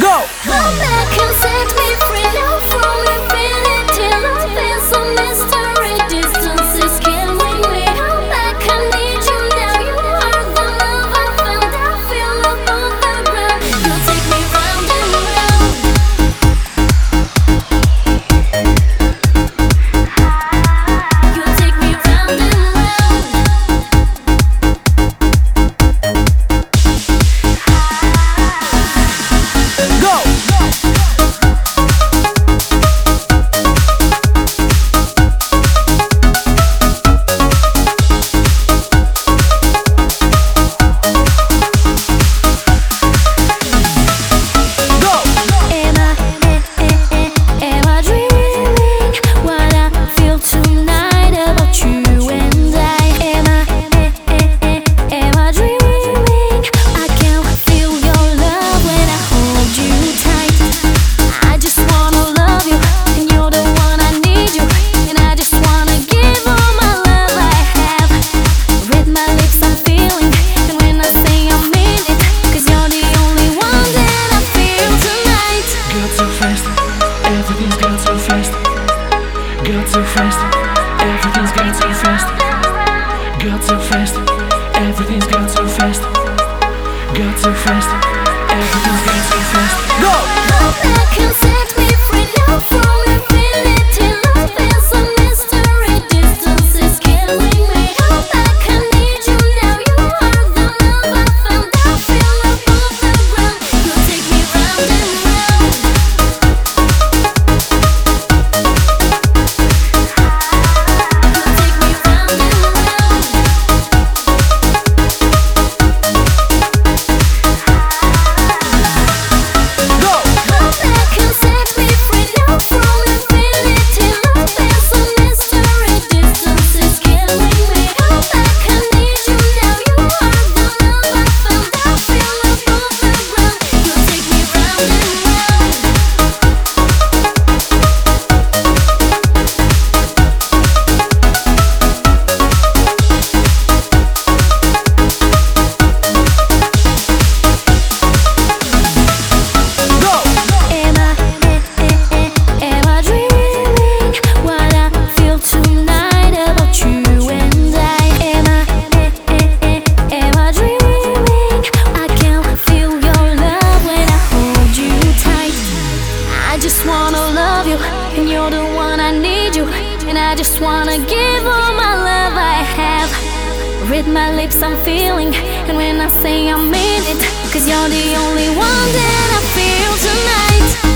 Go! fast, go too everything's gone too fast, go too fast, everything's gone too fast, go too fast, everything's gone too fast, go! love you, and you're the one I need you. And I just wanna give all my love I have. With my lips, I'm feeling, and when I say I mean it, cause you're the only one that I feel tonight.